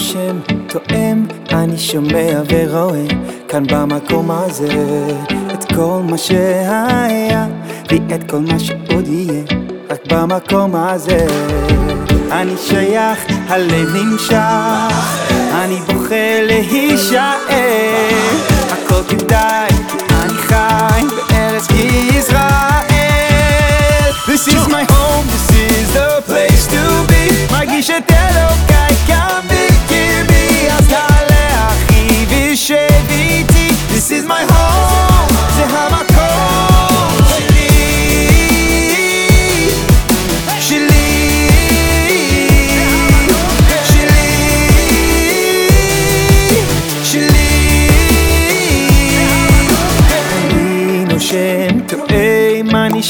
נושם, תואם, אני שומע ורואה כאן במקום הזה את כל מה שהיה ואת כל מה שעוד יהיה רק במקום הזה. אני שייך, הלב נמשך, אני בוחר להישאר. הכל כדאי, אני חי בארץ ישראל This is my home, this is the place to be. מרגיש את אלוקיי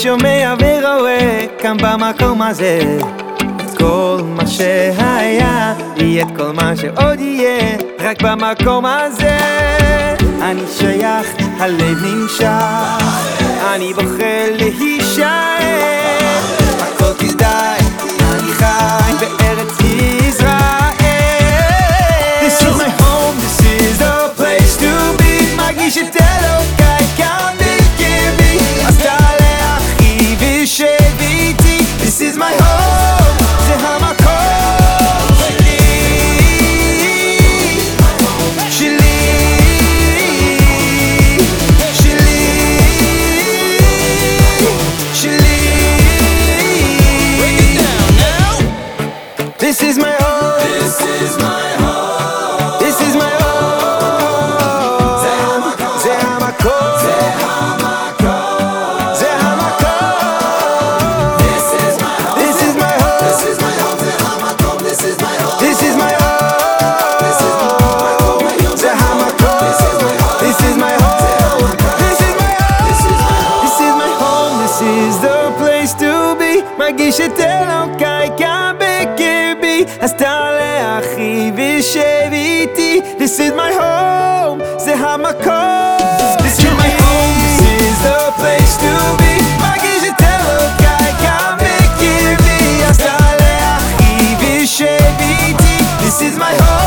שומע ורואה כאן במקום הזה. את כל מה שהיה, יהיה את כל מה שעוד יהיה רק במקום הזה אני שייך, הלב נמשך. אני בוחר להישאר מרגיש את אלוקיי כאן בקרבי אז תעלה אחי ושב איתי. This is my home, זה המקום. This is my home, this is the place to be. This is my home.